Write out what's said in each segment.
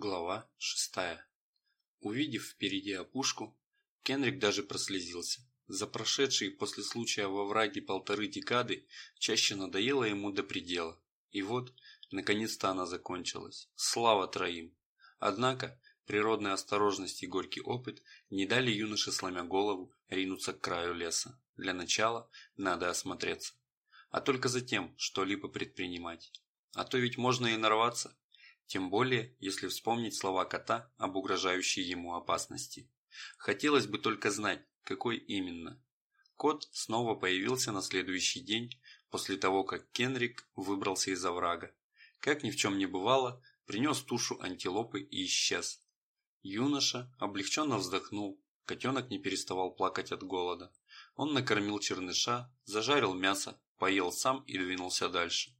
Глава шестая. Увидев впереди опушку, Кенрик даже прослезился. За прошедшие после случая во враге полторы декады чаще надоело ему до предела. И вот, наконец-то она закончилась. Слава троим! Однако, природная осторожность и горький опыт не дали юноше, сломя голову, ринуться к краю леса. Для начала надо осмотреться. А только затем что-либо предпринимать. А то ведь можно и нарваться тем более, если вспомнить слова кота об угрожающей ему опасности. Хотелось бы только знать, какой именно. Кот снова появился на следующий день, после того, как Кенрик выбрался из оврага. Как ни в чем не бывало, принес тушу антилопы и исчез. Юноша облегченно вздохнул, котенок не переставал плакать от голода. Он накормил черныша, зажарил мясо, поел сам и двинулся дальше.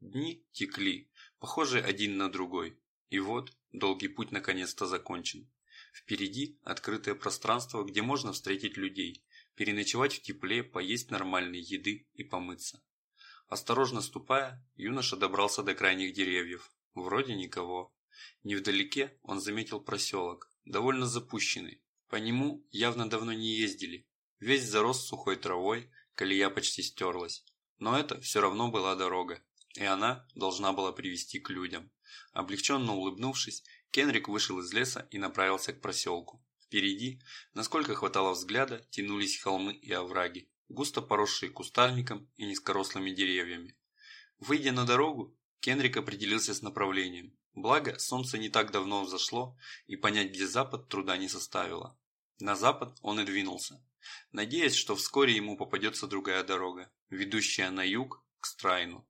Дни текли, похожие один на другой. И вот, долгий путь наконец-то закончен. Впереди открытое пространство, где можно встретить людей, переночевать в тепле, поесть нормальной еды и помыться. Осторожно ступая, юноша добрался до крайних деревьев. Вроде никого. Невдалеке он заметил проселок, довольно запущенный. По нему явно давно не ездили. Весь зарос сухой травой, колея почти стерлась. Но это все равно была дорога, и она должна была привести к людям. Облегченно улыбнувшись, Кенрик вышел из леса и направился к проселку. Впереди, насколько хватало взгляда, тянулись холмы и овраги, густо поросшие кустарником и низкорослыми деревьями. Выйдя на дорогу, Кенрик определился с направлением. Благо, солнце не так давно взошло, и понять, где запад, труда не составило. На запад он и двинулся, надеясь, что вскоре ему попадется другая дорога, ведущая на юг, к Страйну.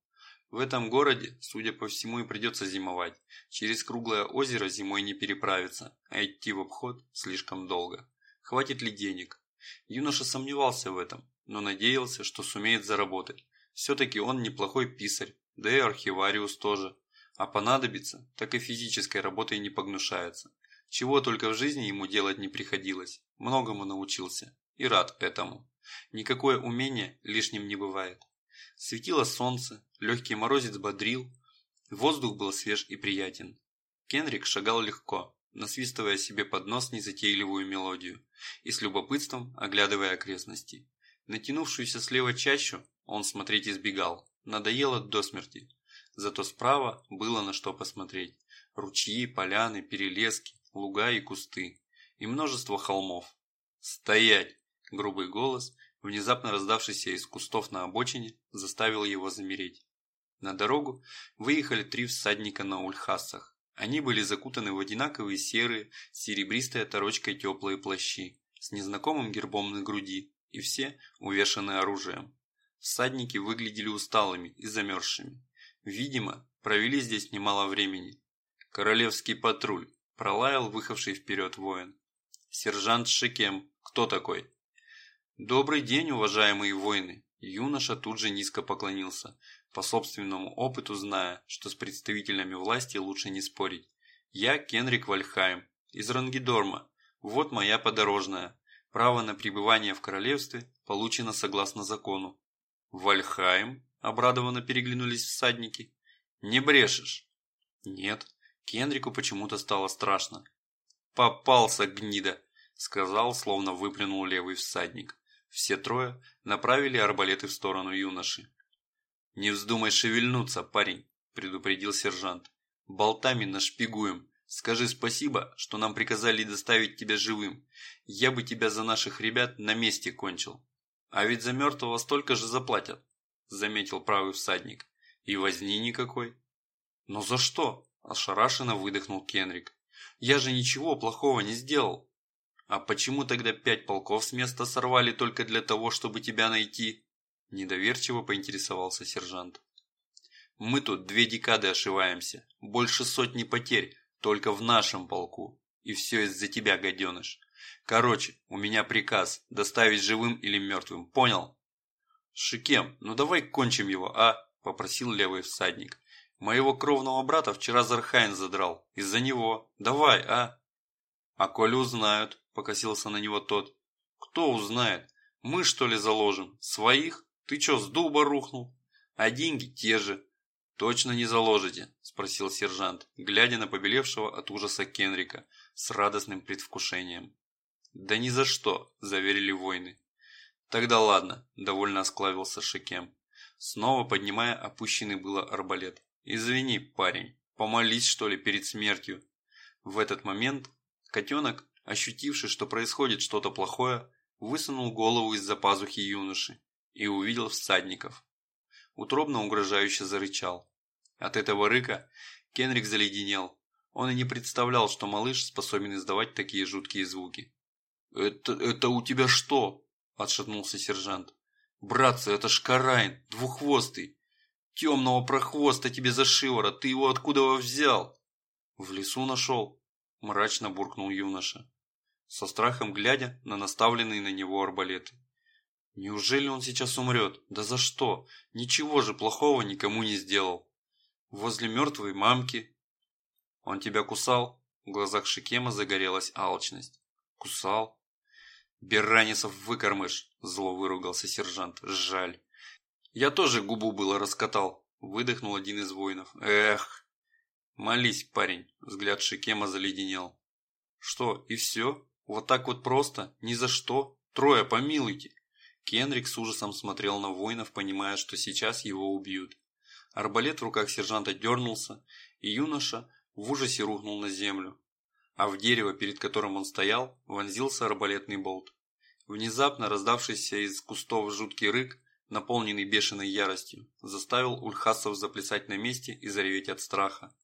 В этом городе, судя по всему, и придется зимовать. Через круглое озеро зимой не переправиться, а идти в обход слишком долго. Хватит ли денег? Юноша сомневался в этом, но надеялся, что сумеет заработать. Все-таки он неплохой писарь, да и архивариус тоже. А понадобится, так и физической работой не погнушается. Чего только в жизни ему делать не приходилось. Многому научился. И рад этому. Никакое умение лишним не бывает. Светило солнце, легкий морозец бодрил, воздух был свеж и приятен. Кенрик шагал легко, насвистывая себе под нос незатейливую мелодию и с любопытством оглядывая окрестности. Натянувшуюся слева чащу он смотреть избегал, надоело до смерти. Зато справа было на что посмотреть. Ручьи, поляны, перелески, луга и кусты. И множество холмов. «Стоять!» – грубый голос внезапно раздавшийся из кустов на обочине, заставил его замереть. На дорогу выехали три всадника на ульхасах. Они были закутаны в одинаковые серые, серебристой оторочкой теплые плащи, с незнакомым гербом на груди, и все увешаны оружием. Всадники выглядели усталыми и замерзшими. Видимо, провели здесь немало времени. «Королевский патруль», – пролаял выехавший вперед воин. «Сержант Шекем, кто такой?» «Добрый день, уважаемые воины!» Юноша тут же низко поклонился, по собственному опыту зная, что с представителями власти лучше не спорить. «Я Кенрик Вальхайм, из Рангидорма. Вот моя подорожная. Право на пребывание в королевстве получено согласно закону». «Вальхайм?» – обрадованно переглянулись всадники. «Не брешешь?» «Нет». Кенрику почему-то стало страшно. «Попался, гнида!» – сказал, словно выплюнул левый всадник. Все трое направили арбалеты в сторону юноши. «Не вздумай шевельнуться, парень», – предупредил сержант. «Болтами нашпигуем. Скажи спасибо, что нам приказали доставить тебя живым. Я бы тебя за наших ребят на месте кончил. А ведь за мертвого столько же заплатят», – заметил правый всадник. «И возни никакой». «Но за что?» – ошарашенно выдохнул Кенрик. «Я же ничего плохого не сделал». «А почему тогда пять полков с места сорвали только для того, чтобы тебя найти?» Недоверчиво поинтересовался сержант. «Мы тут две декады ошиваемся, больше сотни потерь только в нашем полку, и все из-за тебя, гаденыш. Короче, у меня приказ доставить живым или мертвым, понял?» «Шикем, ну давай кончим его, а?» – попросил левый всадник. «Моего кровного брата вчера Зархайн задрал. Из-за него. Давай, а?» «А коли узнают?» – покосился на него тот. «Кто узнает? Мы что ли заложим? Своих? Ты чё, с дуба рухнул? А деньги те же. «Точно не заложите?» – спросил сержант, глядя на побелевшего от ужаса Кенрика с радостным предвкушением. «Да ни за что!» – заверили воины. «Тогда ладно», – довольно осклавился Шекем, снова поднимая опущенный было арбалет. «Извини, парень, помолись, что ли, перед смертью». В этот момент котенок, ощутивший, что происходит что-то плохое, высунул голову из-за пазухи юноши и увидел всадников. Утробно угрожающе зарычал. От этого рыка Кенрик заледенел. Он и не представлял, что малыш способен издавать такие жуткие звуки. «Это, это у тебя что?» – отшатнулся сержант. «Братцы, это ж Карайн, двуххвостый. Темного прохвоста тебе за шиворот, ты его откуда взял?» «В лесу нашел», – мрачно буркнул юноша, со страхом глядя на наставленные на него арбалеты. «Неужели он сейчас умрет? Да за что? Ничего же плохого никому не сделал. Возле мертвой мамки». «Он тебя кусал?» В глазах Шикема загорелась алчность. «Кусал?» «Берранисов выкормыш!» – зло выругался сержант. «Жаль!» «Я тоже губу было раскатал!» – выдохнул один из воинов. «Эх!» «Молись, парень!» – взгляд Шикема заледенел. «Что, и все? Вот так вот просто? Ни за что? Трое, помилуйте!» Кенрик с ужасом смотрел на воинов, понимая, что сейчас его убьют. Арбалет в руках сержанта дернулся, и юноша в ужасе рухнул на землю а в дерево, перед которым он стоял, вонзился арбалетный болт. Внезапно раздавшийся из кустов жуткий рык, наполненный бешеной яростью, заставил ульхасов заплясать на месте и зареветь от страха.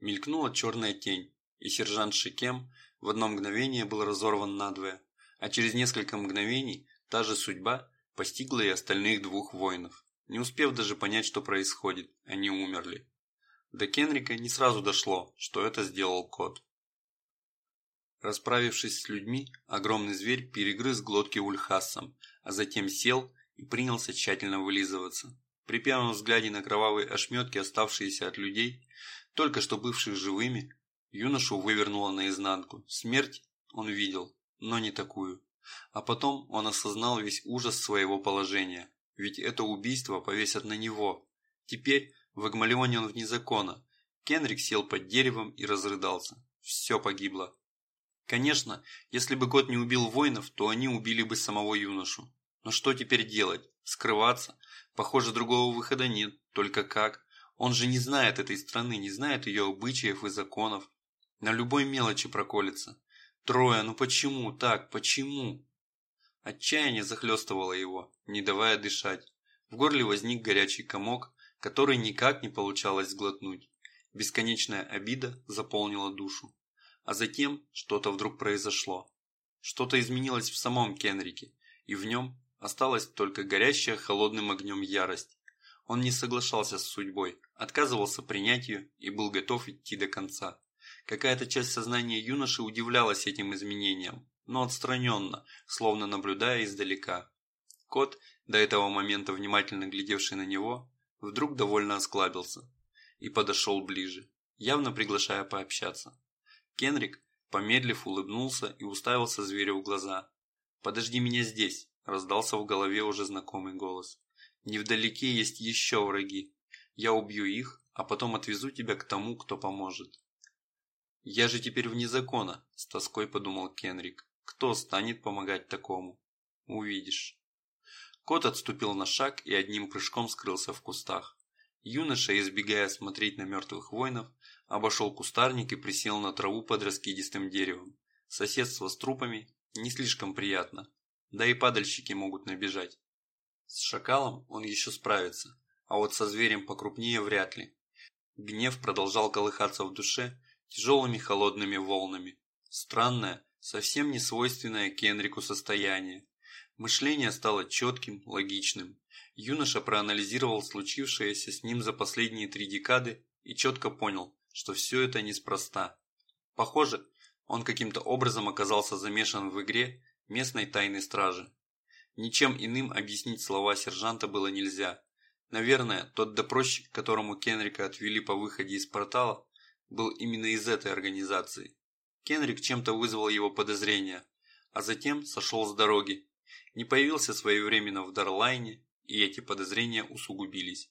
Мелькнула черная тень, и сержант Шикем в одно мгновение был разорван надвое, а через несколько мгновений та же судьба постигла и остальных двух воинов. Не успев даже понять, что происходит, они умерли. До Кенрика не сразу дошло, что это сделал кот. Расправившись с людьми, огромный зверь перегрыз глотки ульхассам, а затем сел и принялся тщательно вылизываться. При первом взгляде на кровавые ошметки, оставшиеся от людей, только что бывших живыми, юношу вывернуло наизнанку. Смерть он видел, но не такую. А потом он осознал весь ужас своего положения, ведь это убийство повесят на него. Теперь в Агмалионе он вне закона. Кенрик сел под деревом и разрыдался. Все погибло. Конечно, если бы кот не убил воинов, то они убили бы самого юношу. Но что теперь делать? Скрываться? Похоже, другого выхода нет. Только как? Он же не знает этой страны, не знает ее обычаев и законов. На любой мелочи проколется. Трое, ну почему так? Почему? Отчаяние захлестывало его, не давая дышать. В горле возник горячий комок, который никак не получалось сглотнуть. Бесконечная обида заполнила душу. А затем что-то вдруг произошло. Что-то изменилось в самом Кенрике, и в нем осталась только горящая холодным огнем ярость. Он не соглашался с судьбой, отказывался принять ее и был готов идти до конца. Какая-то часть сознания юноши удивлялась этим изменениям, но отстраненно, словно наблюдая издалека. Кот, до этого момента внимательно глядевший на него, вдруг довольно осклабился и подошел ближе, явно приглашая пообщаться. Кенрик, помедлив, улыбнулся и уставился зверю в глаза. «Подожди меня здесь», – раздался в голове уже знакомый голос. «Невдалеке есть еще враги. Я убью их, а потом отвезу тебя к тому, кто поможет». «Я же теперь вне закона», – с тоской подумал Кенрик. «Кто станет помогать такому?» «Увидишь». Кот отступил на шаг и одним прыжком скрылся в кустах. Юноша, избегая смотреть на мертвых воинов, обошел кустарник и присел на траву под раскидистым деревом. Соседство с трупами не слишком приятно, да и падальщики могут набежать. С шакалом он еще справится, а вот со зверем покрупнее вряд ли. Гнев продолжал колыхаться в душе тяжелыми холодными волнами. Странное, совсем не свойственное Кенрику состояние. Мышление стало четким, логичным. Юноша проанализировал случившееся с ним за последние три декады и четко понял, что все это неспроста. Похоже, он каким-то образом оказался замешан в игре местной тайной стражи. Ничем иным объяснить слова сержанта было нельзя. Наверное, тот допросчик, которому Кенрика отвели по выходе из портала, был именно из этой организации. Кенрик чем-то вызвал его подозрения, а затем сошел с дороги, не появился своевременно в Дарлайне, и эти подозрения усугубились.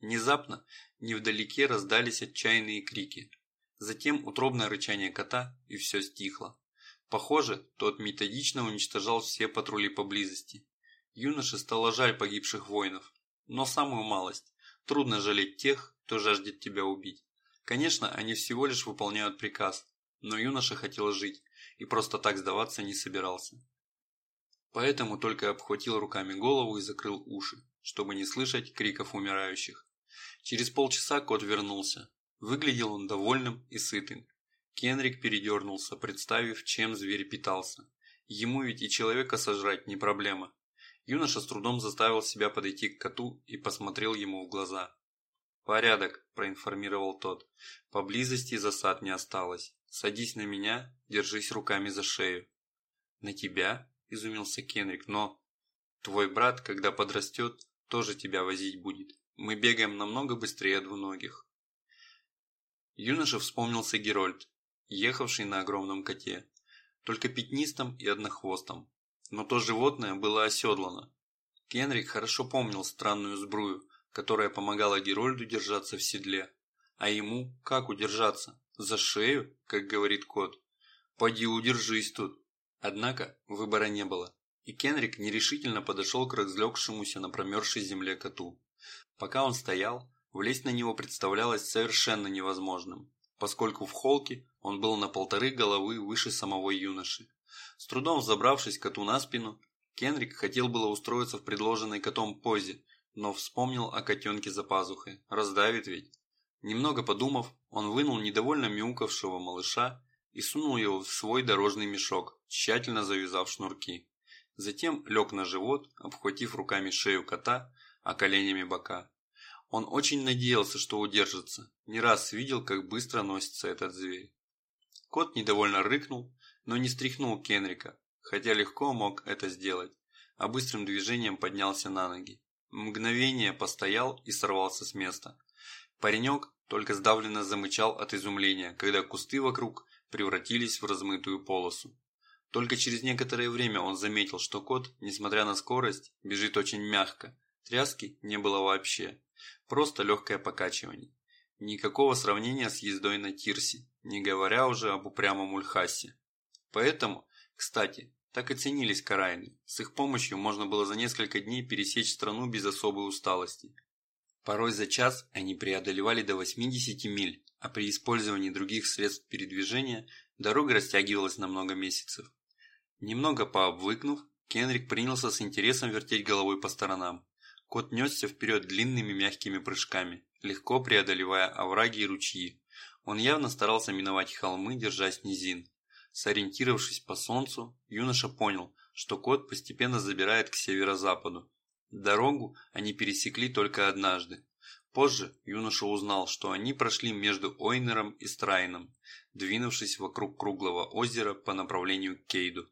Внезапно невдалеке раздались отчаянные крики. Затем утробное рычание кота, и все стихло. Похоже, тот методично уничтожал все патрули поблизости. Юноше стало жаль погибших воинов, но самую малость. Трудно жалеть тех, кто жаждет тебя убить. Конечно, они всего лишь выполняют приказ, но юноша хотел жить и просто так сдаваться не собирался. Поэтому только обхватил руками голову и закрыл уши, чтобы не слышать криков умирающих. Через полчаса кот вернулся. Выглядел он довольным и сытым. Кенрик передернулся, представив, чем зверь питался. Ему ведь и человека сожрать не проблема. Юноша с трудом заставил себя подойти к коту и посмотрел ему в глаза. «Порядок», – проинформировал тот. «Поблизости засад не осталось. Садись на меня, держись руками за шею». «На тебя?» – изумился Кенрик. «Но...» «Твой брат, когда подрастет, тоже тебя возить будет. Мы бегаем намного быстрее двуногих». Юноша вспомнился Герольд, ехавший на огромном коте, только пятнистом и однохвостом. Но то животное было оседлано. Кенрик хорошо помнил странную сбрую, которая помогала Герольду держаться в седле. А ему как удержаться? За шею, как говорит кот? Поди удержись тут. Однако выбора не было, и Кенрик нерешительно подошел к разлегшемуся на промерзшей земле коту. Пока он стоял, влезть на него представлялось совершенно невозможным, поскольку в холке он был на полторы головы выше самого юноши. С трудом взобравшись коту на спину, Кенрик хотел было устроиться в предложенной котом позе, но вспомнил о котенке за пазухой. Раздавит ведь. Немного подумав, он вынул недовольно мяукавшего малыша и сунул его в свой дорожный мешок, тщательно завязав шнурки. Затем лег на живот, обхватив руками шею кота, а коленями бока. Он очень надеялся, что удержится. Не раз видел, как быстро носится этот зверь. Кот недовольно рыкнул, но не стряхнул Кенрика, хотя легко мог это сделать, а быстрым движением поднялся на ноги. Мгновение постоял и сорвался с места. Паренек только сдавленно замычал от изумления, когда кусты вокруг превратились в размытую полосу. Только через некоторое время он заметил, что кот, несмотря на скорость, бежит очень мягко. Тряски не было вообще. Просто легкое покачивание. Никакого сравнения с ездой на Тирсе, не говоря уже об упрямом Ульхасе. Поэтому, кстати, так и ценились карайны. С их помощью можно было за несколько дней пересечь страну без особой усталости. Порой за час они преодолевали до 80 миль, а при использовании других средств передвижения дорога растягивалась на много месяцев. Немного пообвыкнув, Кенрик принялся с интересом вертеть головой по сторонам. Кот несся вперед длинными мягкими прыжками, легко преодолевая овраги и ручьи. Он явно старался миновать холмы, держась низин. Сориентировавшись по солнцу, юноша понял, что кот постепенно забирает к северо-западу. Дорогу они пересекли только однажды. Позже юноша узнал, что они прошли между Ойнером и Страйном, двинувшись вокруг круглого озера по направлению к Кейду.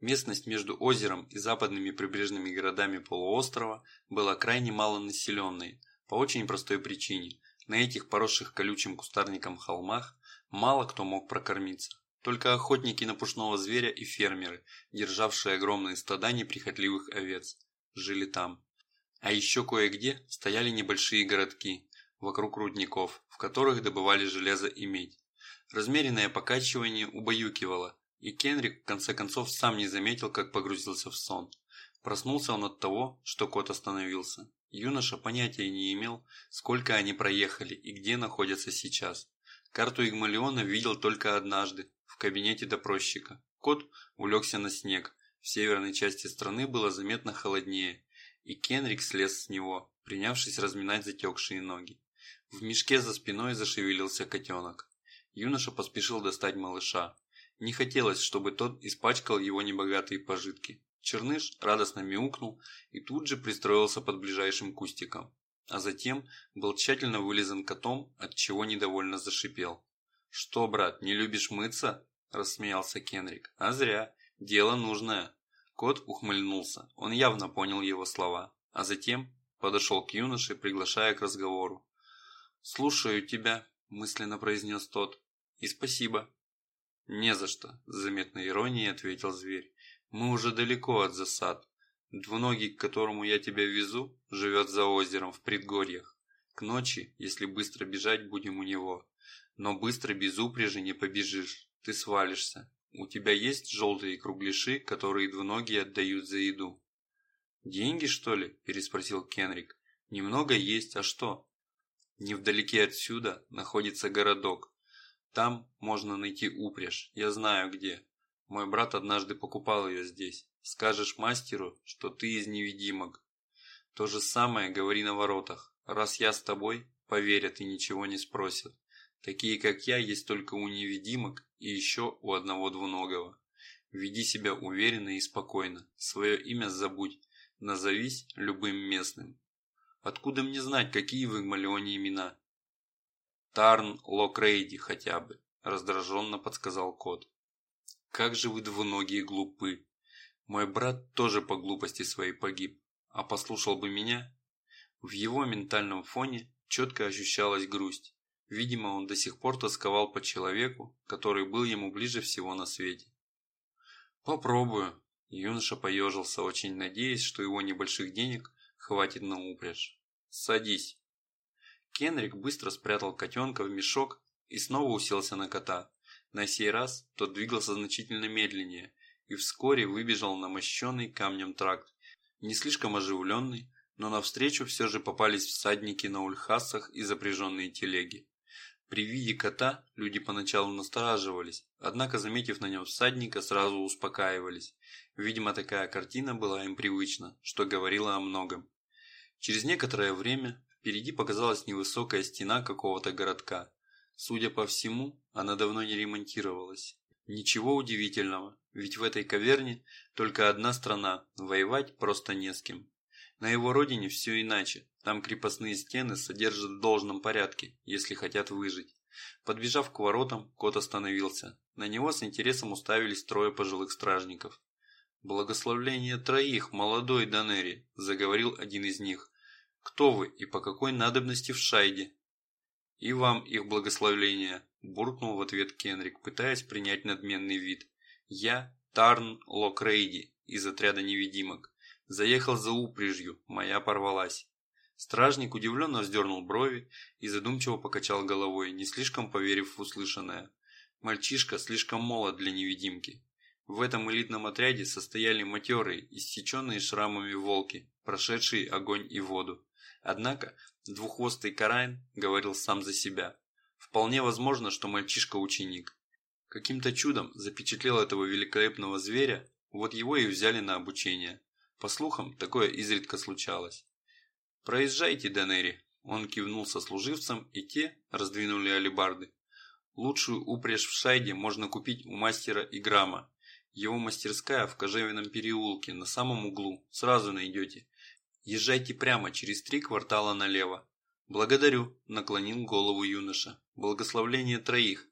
Местность между озером и западными прибрежными городами полуострова была крайне малонаселенной, по очень простой причине. На этих поросших колючим кустарником холмах мало кто мог прокормиться. Только охотники на пушного зверя и фермеры, державшие огромные стада неприхотливых овец, жили там. А еще кое-где стояли небольшие городки, вокруг рудников, в которых добывали железо и медь. Размеренное покачивание убаюкивало, и Кенрик в конце концов сам не заметил, как погрузился в сон. Проснулся он от того, что кот остановился. Юноша понятия не имел, сколько они проехали и где находятся сейчас. Карту Игмалиона видел только однажды, в кабинете допросчика. Кот улегся на снег. В северной части страны было заметно холоднее, и Кенрик слез с него, принявшись разминать затекшие ноги. В мешке за спиной зашевелился котенок. Юноша поспешил достать малыша. Не хотелось, чтобы тот испачкал его небогатые пожитки. Черныш радостно мяукнул и тут же пристроился под ближайшим кустиком. А затем был тщательно вылизан котом, от чего недовольно зашипел. «Что, брат, не любишь мыться?» – рассмеялся Кенрик. «А зря. Дело нужное». Кот ухмыльнулся. Он явно понял его слова. А затем подошел к юноше, приглашая к разговору. «Слушаю тебя», – мысленно произнес тот. «И спасибо». «Не за что», – с заметной иронией ответил зверь. «Мы уже далеко от засад. Двуногий, к которому я тебя везу, живет за озером в предгорьях. К ночи, если быстро бежать, будем у него. Но быстро без упряжи не побежишь, ты свалишься. У тебя есть желтые кругляши, которые двуногие отдают за еду?» «Деньги, что ли?» – переспросил Кенрик. «Немного есть, а что?» «Невдалеке отсюда находится городок. Там можно найти упряжь, я знаю где. Мой брат однажды покупал ее здесь. Скажешь мастеру, что ты из невидимок. То же самое говори на воротах. Раз я с тобой, поверят и ничего не спросят. Такие, как я, есть только у невидимок и еще у одного двуногого. Веди себя уверенно и спокойно. Свое имя забудь. Назовись любым местным. Откуда мне знать, какие в Игмалионе имена? Тарн Локрейди хотя бы, раздраженно подсказал кот. Как же вы двуногие глупы. Мой брат тоже по глупости своей погиб. А послушал бы меня? В его ментальном фоне четко ощущалась грусть. Видимо, он до сих пор тосковал по человеку, который был ему ближе всего на свете. «Попробую», – юноша поежился, очень надеясь, что его небольших денег хватит на упряжь. «Садись». Кенрик быстро спрятал котенка в мешок и снова уселся на кота. На сей раз тот двигался значительно медленнее и вскоре выбежал на мощенный камнем тракт. Не слишком оживленный, но навстречу все же попались всадники на ульхасах и запряженные телеги. При виде кота люди поначалу настораживались, однако, заметив на нем всадника, сразу успокаивались. Видимо, такая картина была им привычна, что говорило о многом. Через некоторое время впереди показалась невысокая стена какого-то городка. Судя по всему, она давно не ремонтировалась. Ничего удивительного, ведь в этой каверне только одна страна, воевать просто не с кем. На его родине все иначе. Там крепостные стены содержат в должном порядке, если хотят выжить. Подбежав к воротам, кот остановился. На него с интересом уставились трое пожилых стражников. «Благословление троих, молодой Данери», – заговорил один из них. «Кто вы и по какой надобности в Шайде?» «И вам их благословление», – буркнул в ответ Кенрик, пытаясь принять надменный вид. «Я Тарн Локрейди из отряда невидимок. Заехал за упряжью, моя порвалась. Стражник удивленно вздернул брови и задумчиво покачал головой, не слишком поверив в услышанное. Мальчишка слишком молод для невидимки. В этом элитном отряде состояли матерые, иссеченные шрамами волки, прошедшие огонь и воду. Однако двуххвостый Карайн говорил сам за себя. Вполне возможно, что мальчишка ученик. Каким-то чудом запечатлел этого великолепного зверя, вот его и взяли на обучение. По слухам, такое изредка случалось. «Проезжайте, Данери!» Он кивнул со служивцем, и те раздвинули алебарды. Лучшую упряжь в Шайде можно купить у мастера Играма. Его мастерская в Кожевином переулке, на самом углу, сразу найдете. Езжайте прямо через три квартала налево. Благодарю, наклонил голову юноша. Благословление троих.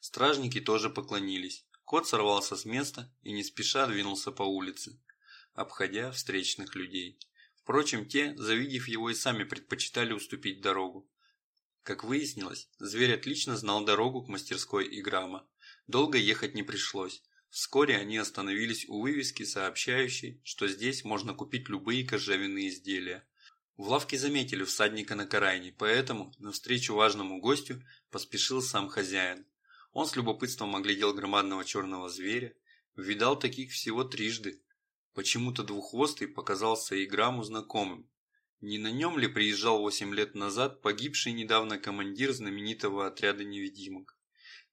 Стражники тоже поклонились. Кот сорвался с места и не спеша двинулся по улице обходя встречных людей. Впрочем, те, завидев его, и сами предпочитали уступить дорогу. Как выяснилось, зверь отлично знал дорогу к мастерской Играма. Долго ехать не пришлось. Вскоре они остановились у вывески, сообщающей, что здесь можно купить любые кожевенные изделия. В лавке заметили всадника на карайне, поэтому навстречу важному гостю поспешил сам хозяин. Он с любопытством оглядел громадного черного зверя, видал таких всего трижды, Почему-то двуххвостый показался Играму знакомым. Не на нем ли приезжал восемь лет назад погибший недавно командир знаменитого отряда невидимок?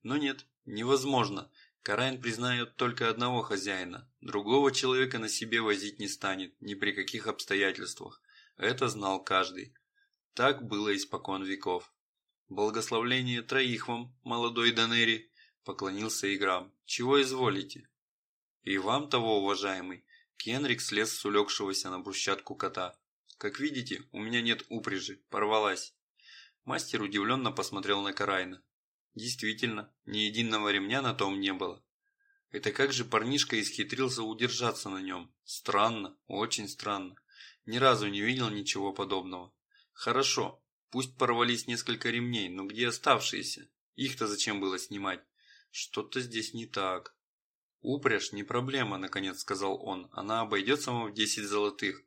Но нет, невозможно. Карайн признает только одного хозяина. Другого человека на себе возить не станет, ни при каких обстоятельствах. Это знал каждый. Так было испокон веков. «Благословление троих вам, молодой Данери!» – поклонился Играм. «Чего изволите?» «И вам того, уважаемый!» Кенрик слез с улегшегося на брусчатку кота. «Как видите, у меня нет упряжи, порвалась». Мастер удивленно посмотрел на Карайна. Действительно, ни единого ремня на том не было. Это как же парнишка исхитрился удержаться на нем? Странно, очень странно. Ни разу не видел ничего подобного. Хорошо, пусть порвались несколько ремней, но где оставшиеся? Их-то зачем было снимать? Что-то здесь не так. «Упряжь не проблема», – наконец сказал он. «Она обойдется вам в десять золотых».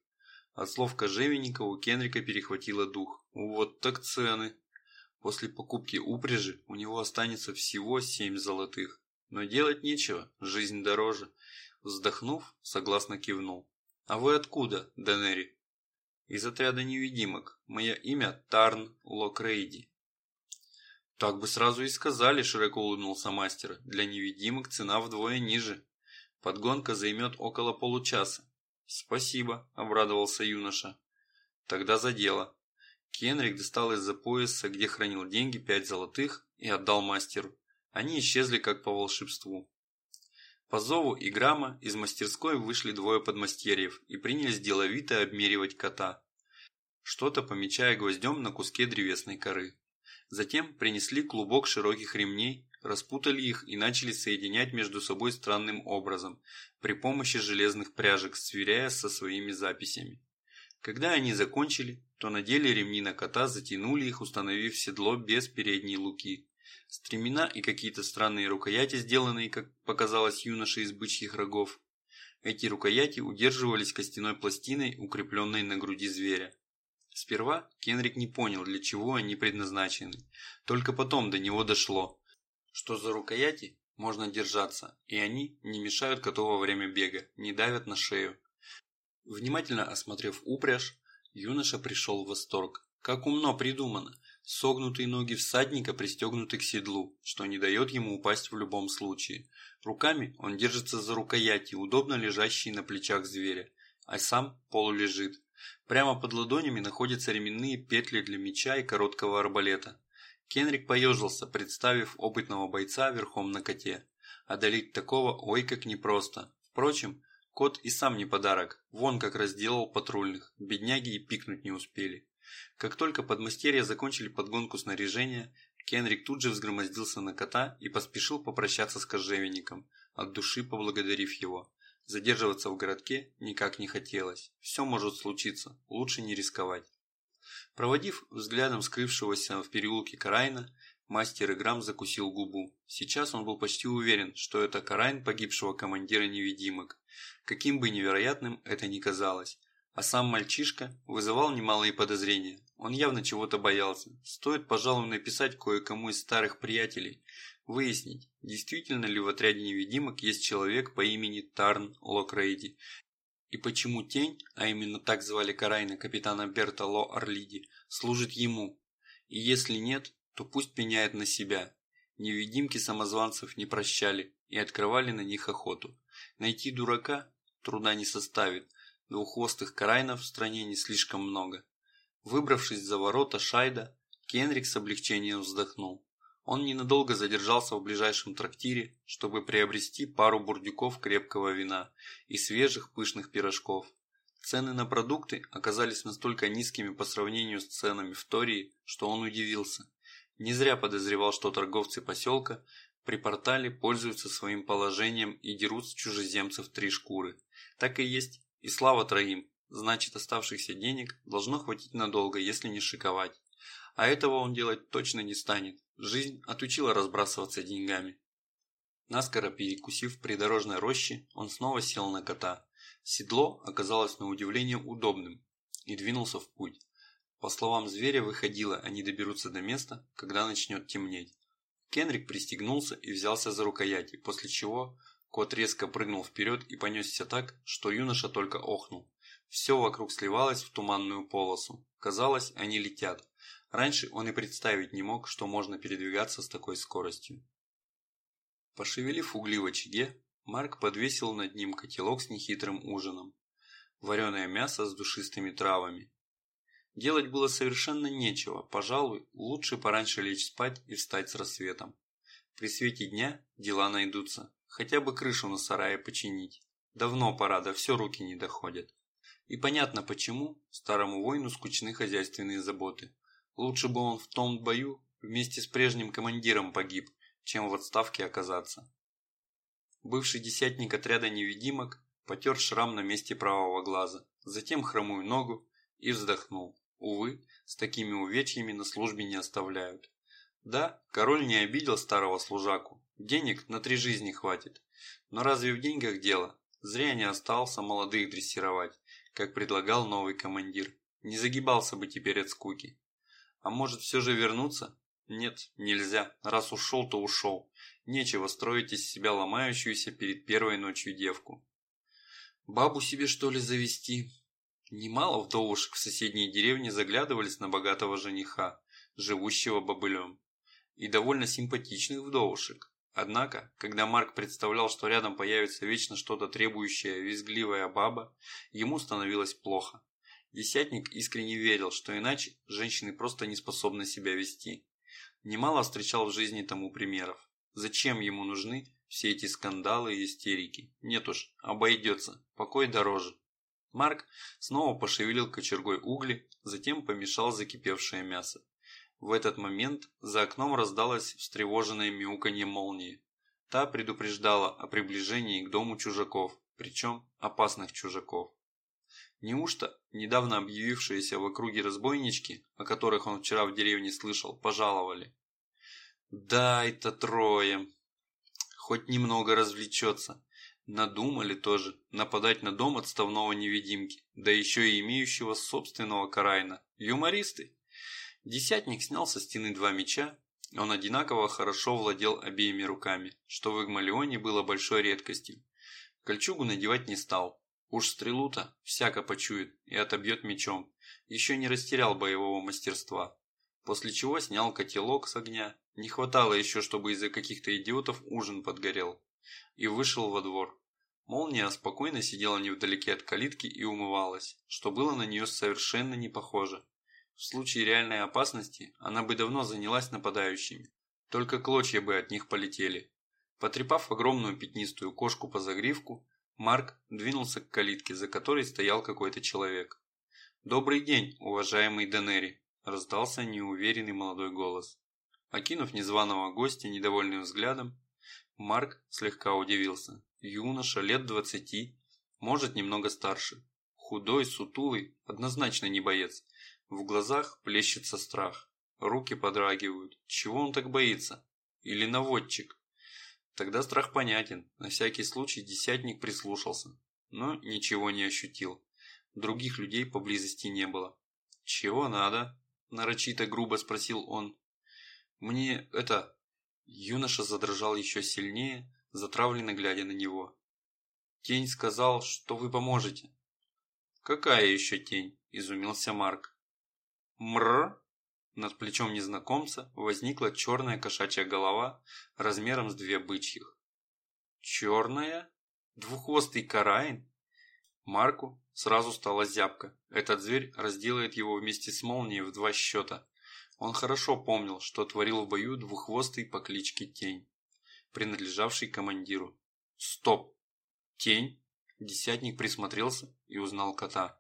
От слов кожевенника у Кенрика перехватило дух. Вот так цены. После покупки упряжи у него останется всего семь золотых. Но делать нечего, жизнь дороже. Вздохнув, согласно кивнул. «А вы откуда, Денери?» «Из отряда невидимок. Мое имя Тарн Локрейди». «Так бы сразу и сказали», – широко улыбнулся мастер. «Для невидимок цена вдвое ниже. Подгонка займет около получаса». «Спасибо», – обрадовался юноша. «Тогда за дело». Кенрик достал из-за пояса, где хранил деньги, пять золотых и отдал мастеру. Они исчезли как по волшебству. По зову и грамма из мастерской вышли двое подмастерьев и принялись деловито обмеривать кота, что-то помечая гвоздем на куске древесной коры. Затем принесли клубок широких ремней, распутали их и начали соединять между собой странным образом, при помощи железных пряжек, сверяя со своими записями. Когда они закончили, то надели ремни на кота, затянули их, установив седло без передней луки. Стремена и какие-то странные рукояти, сделанные, как показалось юноше, из бычьих рогов. Эти рукояти удерживались костяной пластиной, укрепленной на груди зверя. Сперва Кенрик не понял, для чего они предназначены. Только потом до него дошло, что за рукояти можно держаться, и они не мешают коту во время бега, не давят на шею. Внимательно осмотрев упряжь, юноша пришел в восторг. Как умно придумано! Согнутые ноги всадника пристегнуты к седлу, что не дает ему упасть в любом случае. Руками он держится за рукояти, удобно лежащие на плечах зверя, а сам полулежит. Прямо под ладонями находятся ременные петли для меча и короткого арбалета. Кенрик поежился, представив опытного бойца верхом на коте. Одолеть такого ой как непросто. Впрочем, кот и сам не подарок, вон как разделал патрульных, бедняги и пикнуть не успели. Как только подмастерья закончили подгонку снаряжения, Кенрик тут же взгромоздился на кота и поспешил попрощаться с кожевенником, от души поблагодарив его. Задерживаться в городке никак не хотелось. Все может случиться, лучше не рисковать. Проводив взглядом скрывшегося в переулке Карайна, мастер Играм закусил губу. Сейчас он был почти уверен, что это Карайн погибшего командира невидимок. Каким бы невероятным это ни казалось. А сам мальчишка вызывал немалые подозрения. Он явно чего-то боялся. Стоит, пожалуй, написать кое-кому из старых приятелей, Выяснить, действительно ли в отряде невидимок есть человек по имени Тарн Локрейди, и почему тень, а именно так звали Карайна капитана Берта Ло Орлиди, служит ему. И если нет, то пусть пеняет на себя. Невидимки самозванцев не прощали и открывали на них охоту. Найти дурака труда не составит, двуххвостых Карайнов в стране не слишком много. Выбравшись за ворота Шайда, Кенрик с облегчением вздохнул. Он ненадолго задержался в ближайшем трактире, чтобы приобрести пару бурдюков крепкого вина и свежих пышных пирожков. Цены на продукты оказались настолько низкими по сравнению с ценами в Тории, что он удивился. Не зря подозревал, что торговцы поселка при портале пользуются своим положением и дерут с чужеземцев три шкуры. Так и есть, и слава троим, значит оставшихся денег должно хватить надолго, если не шиковать. А этого он делать точно не станет. Жизнь отучила разбрасываться деньгами. Наскоро перекусив в придорожной роще, он снова сел на кота. Седло оказалось на удивление удобным и двинулся в путь. По словам зверя выходило, они доберутся до места, когда начнет темнеть. Кенрик пристегнулся и взялся за рукояти, после чего кот резко прыгнул вперед и понесся так, что юноша только охнул. Все вокруг сливалось в туманную полосу. Казалось, они летят. Раньше он и представить не мог, что можно передвигаться с такой скоростью. Пошевелив угли в очаге, Марк подвесил над ним котелок с нехитрым ужином. Вареное мясо с душистыми травами. Делать было совершенно нечего, пожалуй, лучше пораньше лечь спать и встать с рассветом. При свете дня дела найдутся, хотя бы крышу на сарае починить. Давно пора, да все руки не доходят. И понятно почему старому воину скучны хозяйственные заботы. Лучше бы он в том бою вместе с прежним командиром погиб, чем в отставке оказаться. Бывший десятник отряда невидимок потер шрам на месте правого глаза, затем хромую ногу и вздохнул. Увы, с такими увечьями на службе не оставляют. Да, король не обидел старого служаку, денег на три жизни хватит. Но разве в деньгах дело? Зря не остался молодых дрессировать. как предлагал новый командир. Не загибался бы теперь от скуки. А может все же вернуться? Нет, нельзя. Раз ушел, то ушел. Нечего строить из себя ломающуюся перед первой ночью девку. Бабу себе что ли завести? Немало вдовушек в соседней деревне заглядывались на богатого жениха, живущего бобылем. И довольно симпатичных вдовушек. Однако, когда Марк представлял, что рядом появится вечно что-то требующее визгливая баба, ему становилось плохо. Десятник искренне верил, что иначе женщины просто не способны себя вести. Немало встречал в жизни тому примеров. Зачем ему нужны все эти скандалы и истерики? Нет уж, обойдется, покой дороже. Марк снова пошевелил кочергой угли, затем помешал закипевшее мясо. В этот момент за окном раздалось встревоженное мяуканье молнии. Та предупреждала о приближении к дому чужаков, причем опасных чужаков. Неужто недавно объявившиеся в округе разбойнички, о которых он вчера в деревне слышал, пожаловали? Да, это трое. Хоть немного развлечется. Надумали тоже нападать на дом отставного невидимки, да еще и имеющего собственного Карайна. Юмористы. Десятник снял со стены два меча, он одинаково хорошо владел обеими руками, что в Игмалионе было большой редкостью. Кольчугу надевать не стал. Уж стрелу-то всяко почует и отобьет мечом. Еще не растерял боевого мастерства. После чего снял котелок с огня. Не хватало еще, чтобы из-за каких-то идиотов ужин подгорел. И вышел во двор. Молния спокойно сидела невдалеке от калитки и умывалась, что было на нее совершенно не похоже. В случае реальной опасности она бы давно занялась нападающими. Только клочья бы от них полетели. Потрепав огромную пятнистую кошку по загривку, Марк двинулся к калитке, за которой стоял какой-то человек. «Добрый день, уважаемый Денери!» – раздался неуверенный молодой голос. Окинув незваного гостя недовольным взглядом, Марк слегка удивился. Юноша лет двадцати, может немного старше. Худой, сутулый, однозначно не боец. В глазах плещется страх. Руки подрагивают. Чего он так боится? Или наводчик? Тогда страх понятен. На всякий случай десятник прислушался. Но ничего не ощутил. Других людей поблизости не было. «Чего надо?» – нарочито грубо спросил он. «Мне это...» Юноша задрожал еще сильнее, затравленно глядя на него. «Тень сказал, что вы поможете». «Какая еще тень?» – изумился Марк. Мр. Над плечом незнакомца возникла черная кошачья голова размером с две бычьих. Черная? Двуххвостый караин? Марку сразу стала зябко. Этот зверь разделает его вместе с молнией в два счета. Он хорошо помнил, что творил в бою двуххвостый по кличке Тень, принадлежавший командиру. Стоп! Тень? Десятник присмотрелся и узнал кота.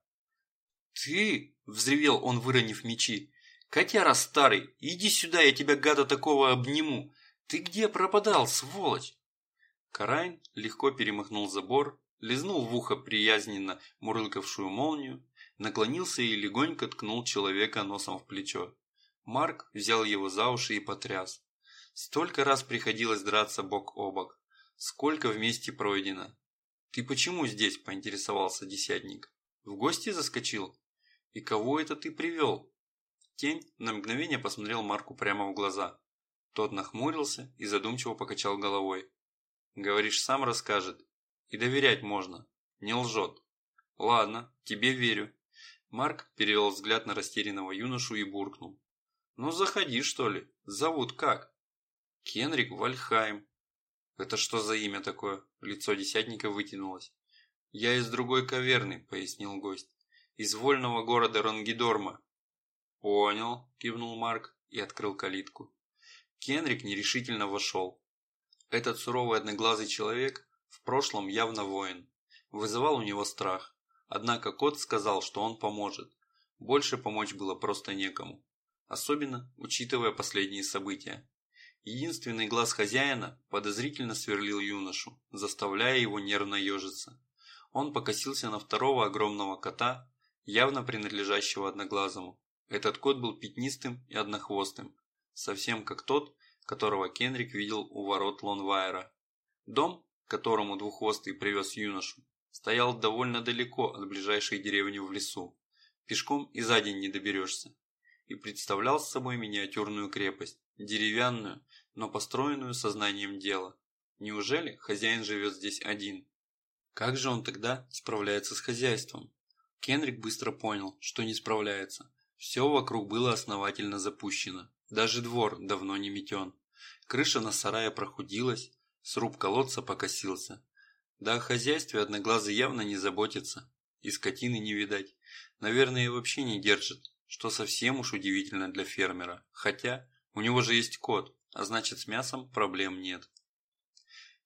«Ты?» – взревел он, выронив мечи. «Котяра старый, иди сюда, я тебя, гада, такого обниму! Ты где пропадал, сволочь?» Карайн легко перемахнул забор, лизнул в ухо приязненно мурлыкавшую молнию, наклонился и легонько ткнул человека носом в плечо. Марк взял его за уши и потряс. Столько раз приходилось драться бок о бок. Сколько вместе пройдено. «Ты почему здесь?» – поинтересовался десятник. «В гости заскочил?» «И кого это ты привел?» Тень на мгновение посмотрел Марку прямо в глаза. Тот нахмурился и задумчиво покачал головой. «Говоришь, сам расскажет. И доверять можно. Не лжет. Ладно, тебе верю». Марк перевел взгляд на растерянного юношу и буркнул. «Ну заходи, что ли. Зовут как?» «Кенрик Вальхайм». «Это что за имя такое?» Лицо десятника вытянулось. «Я из другой каверны», — пояснил гость из вольного города Рангидорма». «Понял», – кивнул Марк и открыл калитку. Кенрик нерешительно вошел. Этот суровый одноглазый человек в прошлом явно воин. Вызывал у него страх. Однако кот сказал, что он поможет. Больше помочь было просто некому. Особенно, учитывая последние события. Единственный глаз хозяина подозрительно сверлил юношу, заставляя его нервно ежиться. Он покосился на второго огромного кота, явно принадлежащего одноглазому. Этот кот был пятнистым и однохвостым, совсем как тот, которого Кенрик видел у ворот Лонвайера. Дом, которому двуххвостый привез юношу, стоял довольно далеко от ближайшей деревни в лесу. Пешком и за день не доберешься. И представлял с собой миниатюрную крепость, деревянную, но построенную сознанием дела. Неужели хозяин живет здесь один? Как же он тогда справляется с хозяйством? Кенрик быстро понял, что не справляется. Все вокруг было основательно запущено. Даже двор давно не метен. Крыша на сарае прохудилась, сруб колодца покосился. Да о хозяйстве одноглазый явно не заботится. И скотины не видать. Наверное, и вообще не держит, что совсем уж удивительно для фермера. Хотя, у него же есть кот, а значит с мясом проблем нет.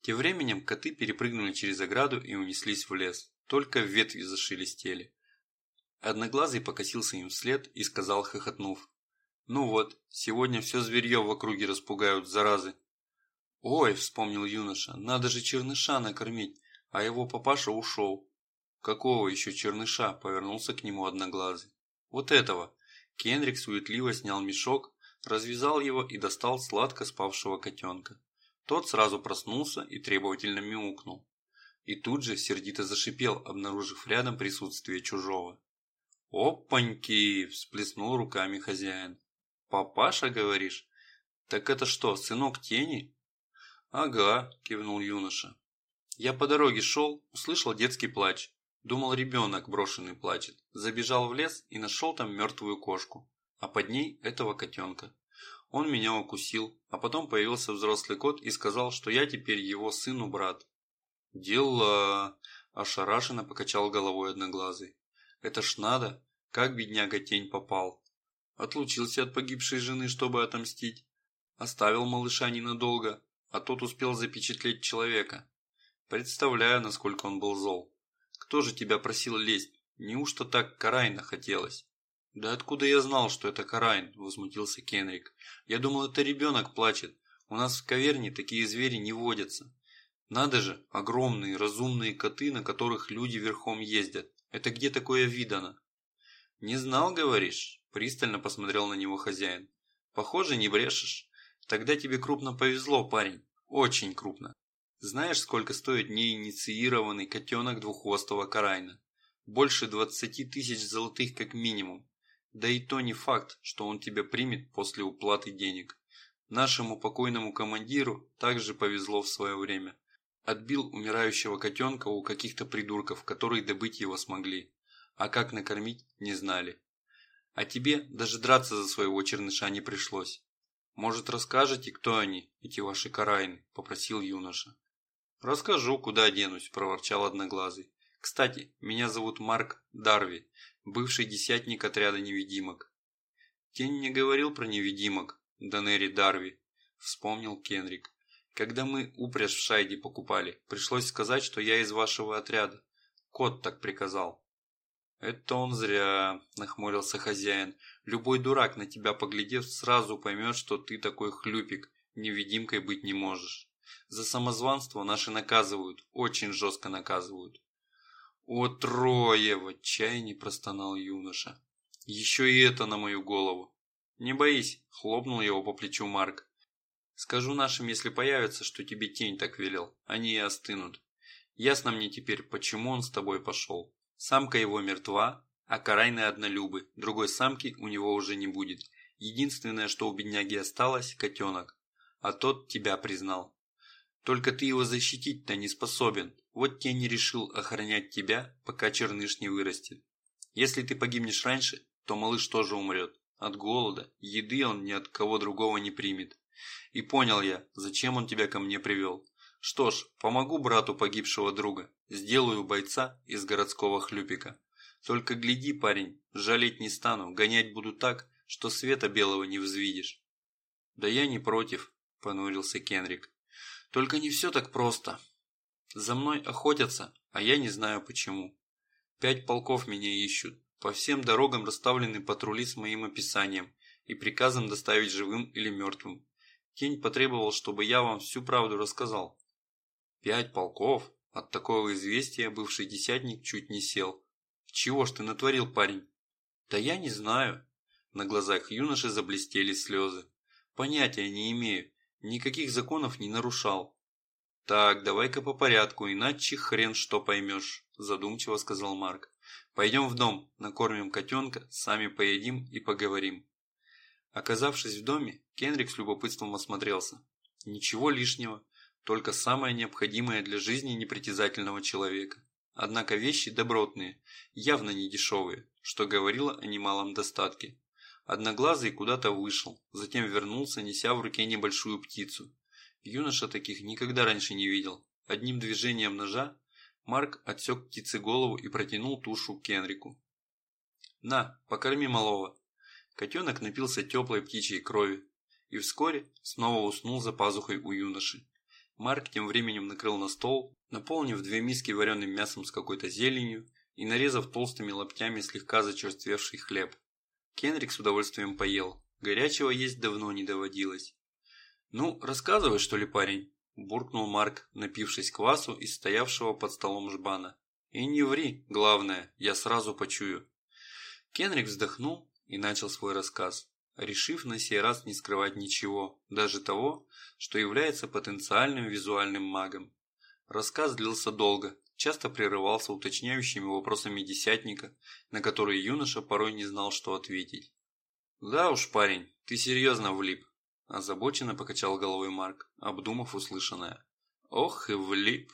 Тем временем коты перепрыгнули через ограду и унеслись в лес. Только ветви зашелестели. Одноглазый покосился им вслед и сказал, хохотнув. «Ну вот, сегодня все зверье в округе распугают, заразы». «Ой», – вспомнил юноша, – «надо же черныша накормить, а его папаша ушел». «Какого еще черныша?» – повернулся к нему одноглазый. «Вот этого». Кенрик суетливо снял мешок, развязал его и достал сладко спавшего котенка. Тот сразу проснулся и требовательно мяукнул. И тут же сердито зашипел, обнаружив рядом присутствие чужого. «Опаньки!» – всплеснул руками хозяин. «Папаша, говоришь? Так это что, сынок тени?» «Ага», – кивнул юноша. «Я по дороге шел, услышал детский плач. Думал, ребенок брошенный плачет. Забежал в лес и нашел там мертвую кошку, а под ней этого котенка. Он меня укусил, а потом появился взрослый кот и сказал, что я теперь его сыну-брат. «Дела!» – ошарашенно покачал головой одноглазый. «Это ж надо! Как бедняга тень попал!» Отлучился от погибшей жены, чтобы отомстить. Оставил малыша ненадолго, а тот успел запечатлеть человека. Представляю, насколько он был зол. Кто же тебя просил лезть? Неужто так Карайна хотелось? «Да откуда я знал, что это Карайн?» – возмутился Кенрик. «Я думал, это ребенок плачет. У нас в каверне такие звери не водятся. Надо же, огромные, разумные коты, на которых люди верхом ездят. Это где такое видано?» «Не знал, говоришь?» – пристально посмотрел на него хозяин. «Похоже, не брешешь. Тогда тебе крупно повезло, парень. Очень крупно. Знаешь, сколько стоит неинициированный котенок двуххвостого Карайна? Больше двадцати тысяч золотых как минимум. Да и то не факт, что он тебя примет после уплаты денег. Нашему покойному командиру также повезло в свое время. Отбил умирающего котенка у каких-то придурков, которые добыть его смогли. А как накормить, не знали. А тебе даже драться за своего черныша не пришлось. Может, расскажете, кто они, эти ваши карайны?» – попросил юноша. «Расскажу, куда денусь», – проворчал Одноглазый. «Кстати, меня зовут Марк Дарви бывший десятник отряда невидимок. Тень не говорил про невидимок, Данери Дарви, вспомнил Кенрик. Когда мы упряжь в Шайде покупали, пришлось сказать, что я из вашего отряда. Кот так приказал. Это он зря, нахмурился хозяин. Любой дурак, на тебя поглядев, сразу поймет, что ты такой хлюпик, невидимкой быть не можешь. За самозванство наши наказывают, очень жестко наказывают. «О, трое!» – в отчаянии простонал юноша. «Еще и это на мою голову!» «Не боись!» – хлопнул его по плечу Марк. «Скажу нашим, если появится, что тебе тень так велел, они и остынут. Ясно мне теперь, почему он с тобой пошел. Самка его мертва, а карайны однолюбы, другой самки у него уже не будет. Единственное, что у бедняги осталось – котенок. А тот тебя признал. Только ты его защитить-то не способен, вот тень не решил охранять тебя, пока черныш не вырастет. Если ты погибнешь раньше, то малыш тоже умрет. От голода, еды он ни от кого другого не примет. И понял я, зачем он тебя ко мне привел. Что ж, помогу брату погибшего друга, сделаю бойца из городского хлюпика. Только гляди, парень, жалеть не стану, гонять буду так, что света белого не взвидишь. Да я не против, понурился Кенрик. Только не все так просто. За мной охотятся, а я не знаю почему. Пять полков меня ищут. По всем дорогам расставлены патрули с моим описанием и приказом доставить живым или мертвым. Тень потребовал, чтобы я вам всю правду рассказал. Пять полков? От такого известия бывший десятник чуть не сел. Чего ж ты натворил, парень? Да я не знаю. На глазах юноши заблестели слезы. Понятия не имею. Никаких законов не нарушал. «Так, давай-ка по порядку, иначе хрен что поймешь», – задумчиво сказал Марк. «Пойдем в дом, накормим котенка, сами поедим и поговорим». Оказавшись в доме, Кенрик с любопытством осмотрелся. Ничего лишнего, только самое необходимое для жизни непритязательного человека. Однако вещи добротные, явно не дешевые, что говорило о немалом достатке. Одноглазый куда-то вышел, затем вернулся, неся в руке небольшую птицу. Юноша таких никогда раньше не видел. Одним движением ножа Марк отсек птице голову и протянул тушу Кенрику. «На, покорми малого». Котенок напился теплой птичьей крови и вскоре снова уснул за пазухой у юноши. Марк тем временем накрыл на стол, наполнив две миски вареным мясом с какой-то зеленью и нарезав толстыми локтями слегка зачерствевший хлеб. Кенрик с удовольствием поел. Горячего есть давно не доводилось. «Ну, рассказывай, что ли, парень?» – буркнул Марк, напившись квасу из стоявшего под столом жбана. «И не ври, главное, я сразу почую». Кенрик вздохнул и начал свой рассказ, решив на сей раз не скрывать ничего, даже того, что является потенциальным визуальным магом. Рассказ длился долго, часто прерывался уточняющими вопросами десятника, на которые юноша порой не знал, что ответить. «Да уж, парень, ты серьезно влип», – озабоченно покачал головой Марк, обдумав услышанное. «Ох и влип»,